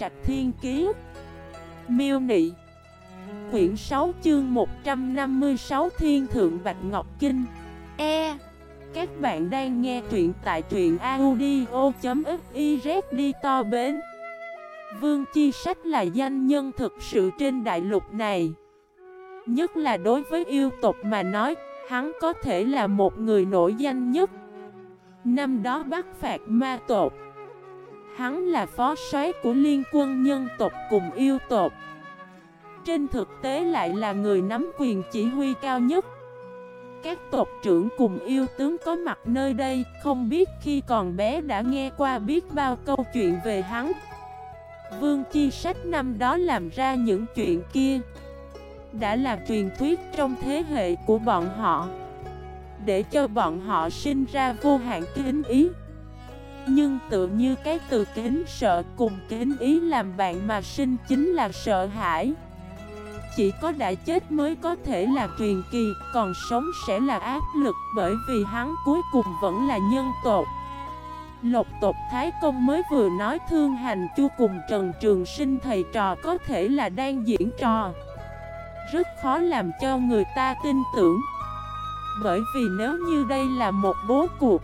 Trạch Thiên Kiế Miêu Nị. Quyển 6 chương 156 Thiên Thượng Bạch Ngọc Kinh. E. Các bạn đang nghe truyện tại truyện audio.xyz đi to bến. Vương Chi Sách là danh nhân thực sự trên đại lục này. Nhất là đối với yêu tộc mà nói, Hắn có thể là một người nổi danh nhất. Năm đó bắt phạt ma tộc. Hắn là phó soái của liên quân nhân tộc cùng yêu tộc. Trên thực tế lại là người nắm quyền chỉ huy cao nhất. Các tộc trưởng cùng yêu tướng có mặt nơi đây, Không biết khi còn bé đã nghe qua biết bao câu chuyện về hắn. Vương Chi Sách năm đó làm ra những chuyện kia, Đã là truyền thuyết trong thế hệ của bọn họ, Để cho bọn họ sinh ra vô hạn kính ý. Nhưng tự như cái từ kính sợ cùng kính ý làm bạn mà sinh chính là sợ hãi. Chỉ có đã chết mới có thể là truyền kỳ, Còn sống sẽ là áp lực bởi vì hắn cuối cùng vẫn là nhân tộc. Lộc tộc Thái Công mới vừa nói thương hành chu cùng Trần Trường Sinh thầy trò có thể là đang diễn trò. Rất khó làm cho người ta tin tưởng. Bởi vì nếu như đây là một bố cuộc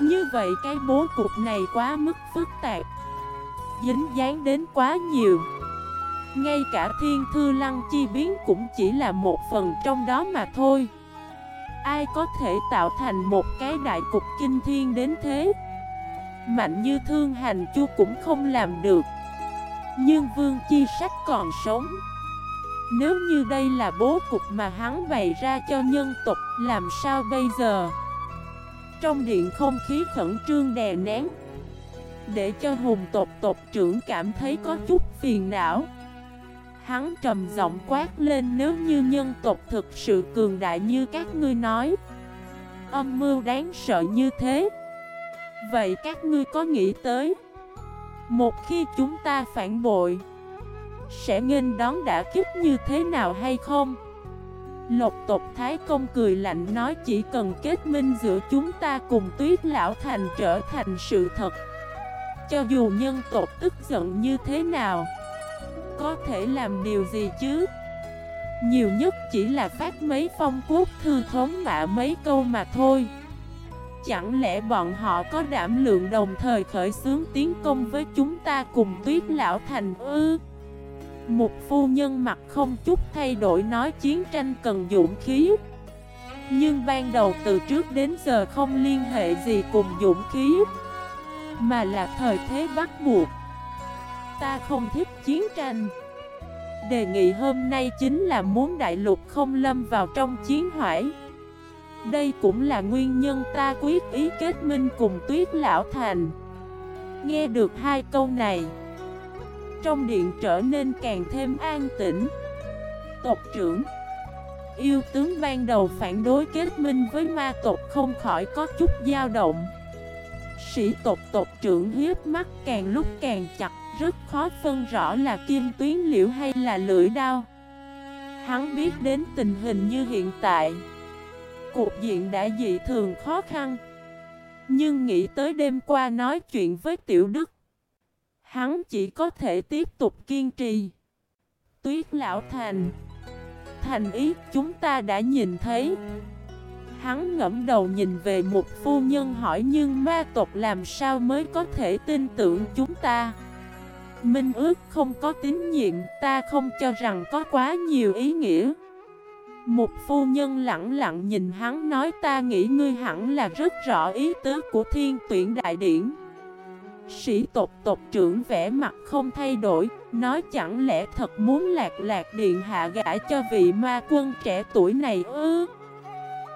như vậy cái bố cục này quá mức phức tạp. Dính dáng đến quá nhiều. Ngay cả thiên thư lăng chi biến cũng chỉ là một phần trong đó mà thôi. Ai có thể tạo thành một cái đại cục kinh thiên đến thế? Mạnh như thương hành chu cũng không làm được. Nhưng vương chi sách còn sống. Nếu như đây là bố cục mà hắn bày ra cho nhân tộc, Làm sao bây giờ? Trong điện không khí khẩn trương đè nén. Để cho hùng tộc tộc trưởng cảm thấy có chút phiền não. Hắn trầm giọng quát lên nếu như nhân tộc thực sự cường đại như các ngươi nói. Âm mưu đáng sợ như thế. Vậy các ngươi có nghĩ tới, Một khi chúng ta phản bội, Sẽ nghênh đón đã kích như thế nào hay không? Lộc tộc Thái Công cười lạnh nói chỉ cần kết minh giữa chúng ta cùng tuyết lão thành trở thành sự thật. Cho dù nhân tộc tức giận như thế nào, Có thể làm điều gì chứ? Nhiều nhất chỉ là phát mấy phong quốc thư thống mạ mấy câu mà thôi. Chẳng lẽ bọn họ có đảm lượng đồng thời khởi xướng tiến công với chúng ta cùng tuyết lão thành ư? Một phu nhân mặt không chút thay đổi nói chiến tranh cần dũng khí. Nhưng ban đầu từ trước đến giờ không liên hệ gì cùng dũng khí, Mà là thời thế bắt buộc. Ta không thích chiến tranh. Đề nghị hôm nay chính là muốn đại lục không lâm vào trong chiến hoại. Đây cũng là nguyên nhân ta quyết ý kết minh cùng tuyết lão thành. Nghe được hai câu này trong điện trở nên càng thêm an tĩnh. Tộc trưởng, Yêu tướng ban đầu phản đối kết minh với ma tộc không khỏi có chút dao động. Sĩ tộc tộc trưởng hiếp mắt càng lúc càng chặt, Rất khó phân rõ là kim tuyến liễu hay là lưỡi đao. Hắn biết đến tình hình như hiện tại. Cuộc diện đã dị thường khó khăn. Nhưng nghĩ tới đêm qua nói chuyện với Tiểu Đức Hắn chỉ có thể tiếp tục kiên trì. Tuyết Lão Thành. Thành ý, chúng ta đã nhìn thấy. Hắn ngẫm đầu nhìn về một phu nhân hỏi Nhưng ma tộc làm sao mới có thể tin tưởng chúng ta? Minh ước không có tín nhiệm, Ta không cho rằng có quá nhiều ý nghĩa. Một phu nhân lặng lặng nhìn hắn nói, ta nghĩ ngươi hẳn là rất rõ ý tứ của thiên tuyển đại điển. Sĩ tộc tộc trưởng vẽ mặt không thay đổi Nói chẳng lẽ thật muốn lạc lạc điện hạ gã cho vị ma quân trẻ tuổi này ư?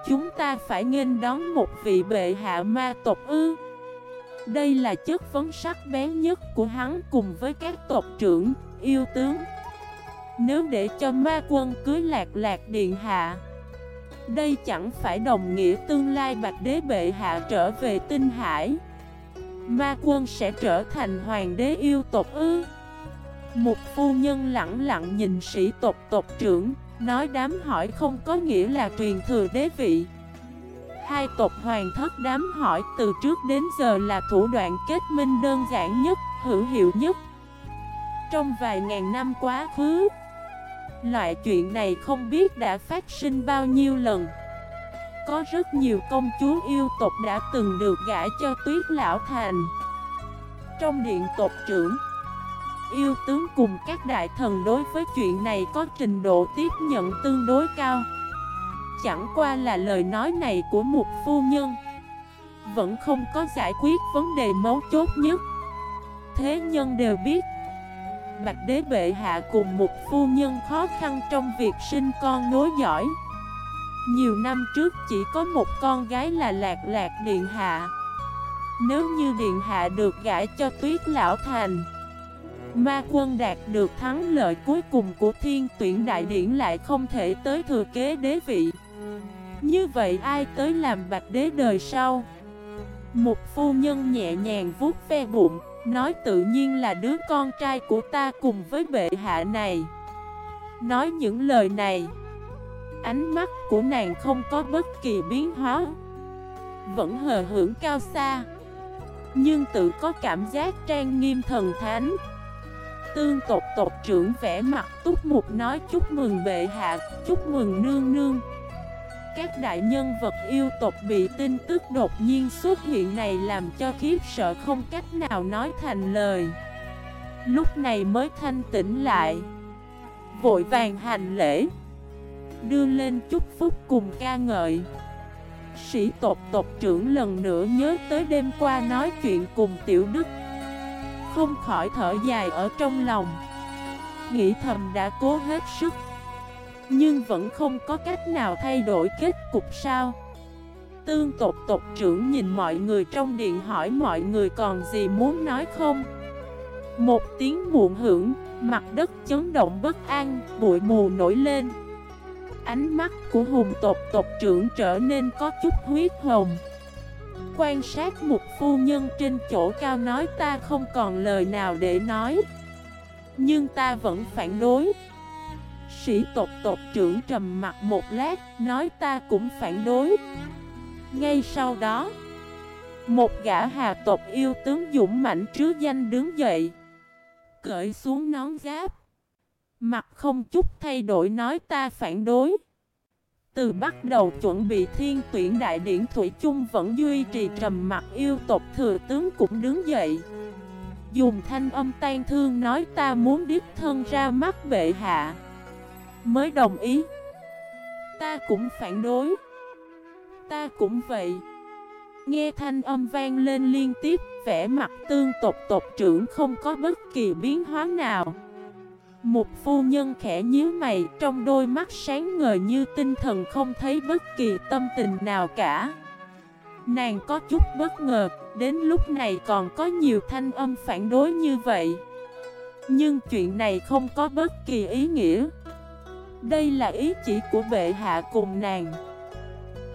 Chúng ta phải nghênh đón một vị bệ hạ ma tộc ư? Đây là chất vấn sắc bén nhất của hắn cùng với các tộc trưởng, yêu tướng. Nếu để cho ma quân cưới lạc lạc điện hạ Đây chẳng phải đồng nghĩa tương lai bạch đế bệ hạ trở về tinh hải. Ma quân sẽ trở thành hoàng đế yêu tộc ư? Một phu nhân lặng lặng nhìn sĩ tộc tộc trưởng Nói đám hỏi không có nghĩa là truyền thừa đế vị. Hai tộc hoàng thất đám hỏi từ trước đến giờ là thủ đoạn kết minh đơn giản nhất, hữu hiệu nhất. Trong vài ngàn năm quá khứ Loại chuyện này không biết đã phát sinh bao nhiêu lần. Có rất nhiều công chúa yêu tộc đã từng được gả cho tuyết lão thành. Trong điện tộc trưởng, Yêu tướng cùng các đại thần đối với chuyện này có trình độ tiếp nhận tương đối cao. Chẳng qua là lời nói này của một phu nhân, Vẫn không có giải quyết vấn đề mấu chốt nhất. Thế nhân đều biết, Bạch đế bệ hạ cùng một phu nhân khó khăn trong việc sinh con nối giỏi nhiều năm trước chỉ có một con gái là lạc lạc điện hạ. Nếu như điện hạ được gãi cho tuyết lão thành, Ma quân đạt được thắng lợi cuối cùng của thiên tuyển đại điển lại không thể tới thừa kế đế vị. Như vậy ai tới làm bạch đế đời sau? Một phu nhân nhẹ nhàng vuốt ve bụng, Nói tự nhiên là đứa con trai của ta cùng với bệ hạ này. Nói những lời này Ánh mắt của nàng không có bất kỳ biến hóa Vẫn hờ hưởng cao xa Nhưng tự có cảm giác trang nghiêm thần thánh. Tương tộc tộc trưởng vẽ mặt túc mục nói chúc mừng bệ hạ, chúc mừng nương nương. Các đại nhân vật yêu tộc bị tin tức đột nhiên xuất hiện này làm cho khiếp sợ không cách nào nói thành lời. Lúc này mới thanh tĩnh lại Vội vàng hành lễ. Đưa lên chúc phúc cùng ca ngợi. Sĩ tộc tộc trưởng lần nữa nhớ tới đêm qua nói chuyện cùng tiểu đức. Không khỏi thở dài ở trong lòng. Nghĩ thầm đã cố hết sức. Nhưng vẫn không có cách nào thay đổi kết cục sao? Tương tộc tộc trưởng nhìn mọi người trong điện hỏi mọi người còn gì muốn nói không? Một tiếng muộn hưởng, mặt đất chấn động bất an, bụi mù nổi lên. Ánh mắt của hùng tộc tộc trưởng trở nên có chút huyết hồng. Quan sát một phu nhân trên chỗ cao nói ta không còn lời nào để nói. Nhưng ta vẫn phản đối. Sĩ tộc tộc trưởng trầm mặt một lát, Nói ta cũng phản đối. Ngay sau đó, Một gã hà tộc yêu tướng dũng mạnh trứ danh đứng dậy, Cởi xuống nón giáp. Mặt không chút thay đổi nói ta phản đối. Từ bắt đầu chuẩn bị thiên tuyển đại điển Thủy chung vẫn duy trì trầm mặt yêu tộc thừa tướng cũng đứng dậy. Dùng thanh âm tan thương nói ta muốn đích thân ra mắt bệ hạ. Mới đồng ý. Ta cũng phản đối. Ta cũng vậy. Nghe thanh âm vang lên liên tiếp, Vẻ mặt tương tộc tộc trưởng không có bất kỳ biến hóa nào một phu nhân khẽ nhíu mày trong đôi mắt sáng ngời như tinh thần không thấy bất kỳ tâm tình nào cả. Nàng có chút bất ngờ, đến lúc này còn có nhiều thanh âm phản đối như vậy. Nhưng chuyện này không có bất kỳ ý nghĩa. Đây là ý chỉ của bệ hạ cùng nàng.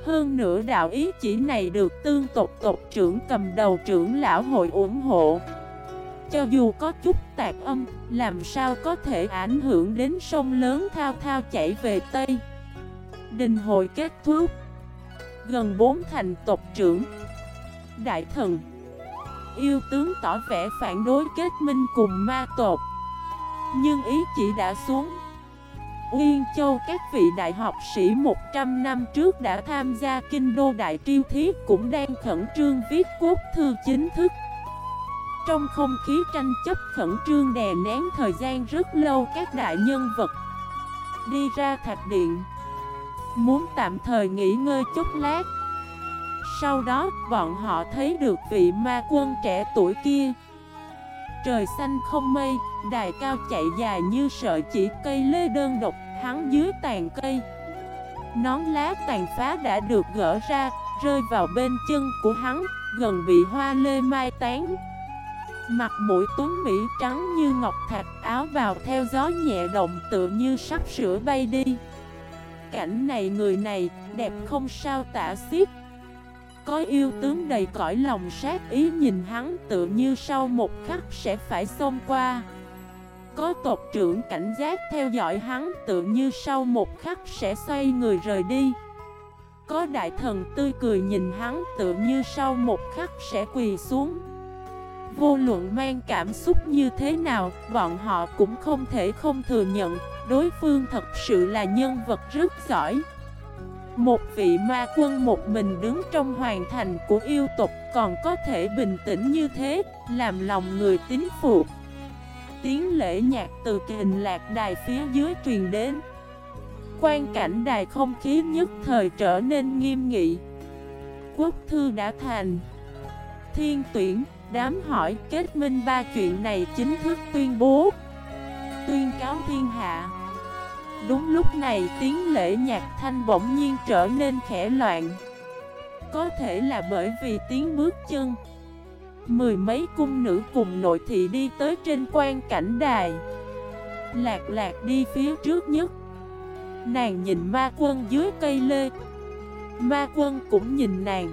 Hơn nữa đạo ý chỉ này được tương tộc tộc trưởng cầm đầu trưởng lão hội ủng hộ cho dù có chút tạc âm, làm sao có thể ảnh hưởng đến sông lớn thao thao chảy về Tây. Đình hội kết thúc. Gần bốn thành tộc trưởng. Đại thần. Yêu tướng tỏ vẻ phản đối kết minh cùng ma tộc. Nhưng ý chỉ đã xuống. Uyên Châu các vị đại học sĩ 100 năm trước đã tham gia kinh đô đại triêu thiết cũng đang khẩn trương viết quốc thư chính thức trong không khí tranh chấp khẩn trương đè nén thời gian rất lâu các đại nhân vật Đi ra thạch điện Muốn tạm thời nghỉ ngơi chút lát. Sau đó bọn họ thấy được vị ma quân trẻ tuổi kia. Trời xanh không mây, đài cao chạy dài như sợi chỉ cây lê đơn độc Hắn dưới tàn cây. Nón lá tàn phá đã được gỡ ra, rơi vào bên chân của hắn Gần bị hoa lê mai tán. Mặt mũi tuấn Mỹ trắng như ngọc thạch, áo vào theo gió nhẹ động tựa như sắp sửa bay đi. Cảnh này, người này đẹp không sao tả xiết. Có yêu tướng đầy cõi lòng sát ý nhìn hắn tựa như sau một khắc sẽ phải xông qua. Có tộc trưởng cảnh giác theo dõi hắn tựa như sau một khắc sẽ xoay người rời đi. Có đại thần tươi cười nhìn hắn tựa như sau một khắc sẽ quỳ xuống. Vô luận mang cảm xúc như thế nào, bọn họ cũng không thể không thừa nhận, đối phương thật sự là nhân vật rất giỏi. Một vị ma quân một mình đứng trong hoàn thành của yêu tộc còn có thể bình tĩnh như thế, làm lòng người tín phục. Tiếng lễ nhạc từ kình lạc đài phía dưới truyền đến. Quan cảnh đài không khí nhất thời trở nên nghiêm nghị. Quốc thư đã thành. Thiên tuyển, đám hỏi kết minh ba chuyện này chính thức tuyên bố. Tuyên cáo thiên hạ. Đúng lúc này tiếng lễ nhạc thanh bỗng nhiên trở nên khẽ loạn. Có thể là bởi vì tiếng bước chân. Mười mấy cung nữ cùng nội thị đi tới trên quan cảnh đài. Lạc lạc đi phía trước nhất. Nàng nhìn ma quân dưới cây lê. Ma quân cũng nhìn nàng.